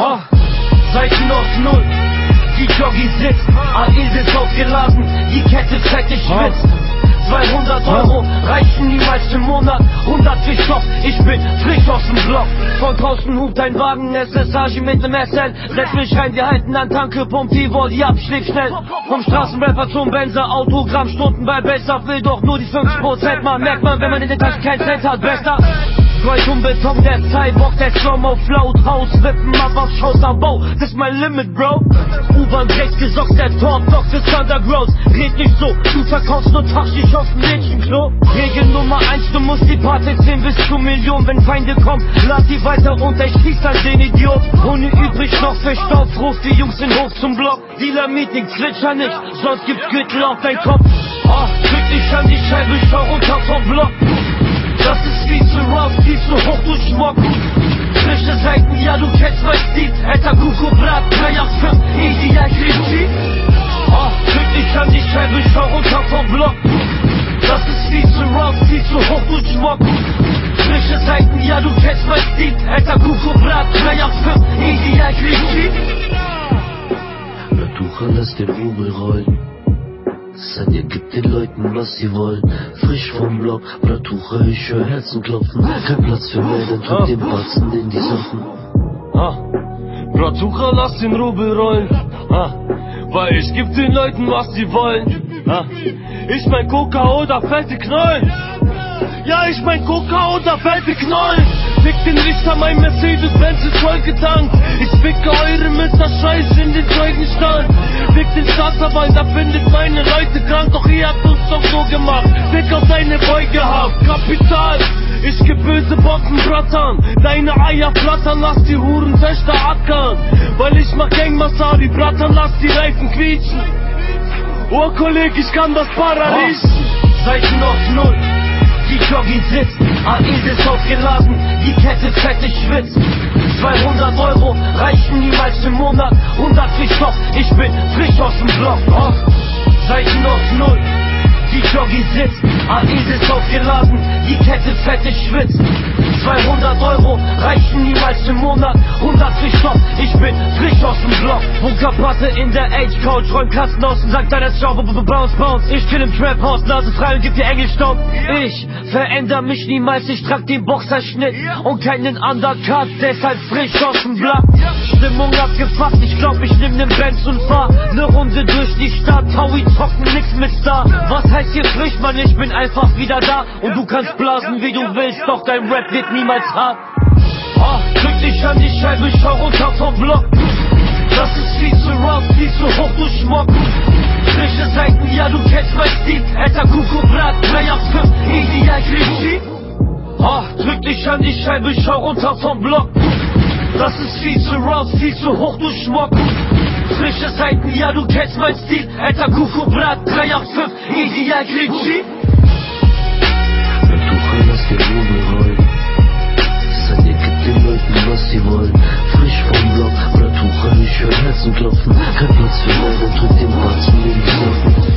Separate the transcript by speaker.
Speaker 1: Zeichen auf Null. Die Joggi sitzt, AES ist aufgeladen, die Kette fettig schwitzt. 200 Euro reichen niemals im Monat. 100 für Stoff, ich bin frisch aus dem Block. Von draußen hupt ein Wagen, SSH mit nem SL. Setz mich rein, wir halten an Tanke, pumpt die Body ab, schlägt schnell. Vom Straßenrapper zum Benzer, Autogramm, Stunden bei Besser, will doch nur die 50%. Man merkt man, wenn man in der Tasche kein Cent hat, besser. Und Beton, der Cyborg, der Slow-Mo float Haus, wippen ab auf Shows am Bau, das ist mein Limit, Bro. U-Bahn rechts gesockt, der Top, Box ist Underground. Red nicht so, du verkaufst nur Taschig auf dem Mädchenklo Regel Nummer eins, du musst die Party sehen bis zu Millionen Wenn Feinde kommen, lad die weiter runter, ich schieß an den Idiot Ohne übrig noch für Staub, ruf die Jungs in Hof zum Block. Dealer-Meeting, zwitscher nicht, sonst gibt's Gürtel auf dein Kopf Oh, drück dich an die Scheibe, schau runter vom Block. Das ist rough, viel zu hoch, du Schmuck. Frische Seiten, ja, du kennst mein Stil. Alter Kuku Brat, 385, ideal Klischee. Oh, drück dich an die Scheibe, ich fahr runter vom Block. Das ist rough, viel zu hoch, du Schmuck. Frische Seiten, ja, du kennst mein Stil. Alter
Speaker 2: Sanja gibt den Leuten, was sie wollen. Frisch vom Block, Bratuche, ich hör Herzen klopfen. Kein Platz für mehr, dann tut den Batzen in die Socken.
Speaker 1: Ah, Bratucha, lass den Rubel rollen. Ah, weil ich geb den Leuten, was sie wollen. Ah, ich mein Coca oder fette Knollen. Ja, ich mein Coca oder fette Knollen. Den Richter, mein Mercedes-Benz ist vollgetankt. Ich ficke eure Mütter Scheiß in den Zeugenstand. Fick den Staatsanwalt, findet meine Leute krank. Doch ihr habt uns doch so gemacht. Fick auf deine Boy gehabt. Kapital. Ich geb böse Bocken, Brattern. Deine Eier flattern, lass die Huren Töchter ackern. Weil ich mach Gang Masari, Brattern, lass die Reifen quietschen. Oh, Kollege, ich kann das Para riechen.
Speaker 3: Sitzt, AES ist aufgeladen, die Kette fettig schwitzt. 200 Euro reichen niemals im Monat, 100 für Stoff, ich bin frisch aus dem Block. Oh. Zeichen auf Null. Die Joggi sitzt, AES ist aufgeladen, die Kette fettig schwitzt. 200 Euro reichen niemals im Monat, 100 für Stoff, ich bin frisch Bunkerplatte in der Age-Couch, räum Kasten aus und sagt deiner Schau, bounce, bounce. Ich chill im Trap-Haus, Nase frei und gib dir Engelstaub. Ich veränder mich niemals, ich trag den Boxerschnitt und keinen Undercut, deshalb frisch aus dem Blatt. Stimmung abgefuckt, ich glaub, ich nehm nen Benz und fahr ne Runde durch die Stadt. Howie trocken, nix mit Star. Was heißt hier frisch, Mann, ich bin einfach wieder da. Und du kannst blasen, wie du willst, doch dein Rap wird niemals hart. Oh, drück dich an die Scheibe, schau runter vom Block. Das ist viel zu rough, viel zu hoch, du Schmuck. Frische Seiten, ja, du kennst mein Stil. Alter Kuckuckblatt, 385, ideal Klischee. Oh, drück dich an die Scheibe, schau runter vom Block. Das ist viel zu rough, viel zu hoch, du Schmuck. Frische Seiten, ja, du kennst mein Stil. Alter Kuckuckblatt, 385, ideal Klischee.
Speaker 2: Bratuche, ich hör Herzen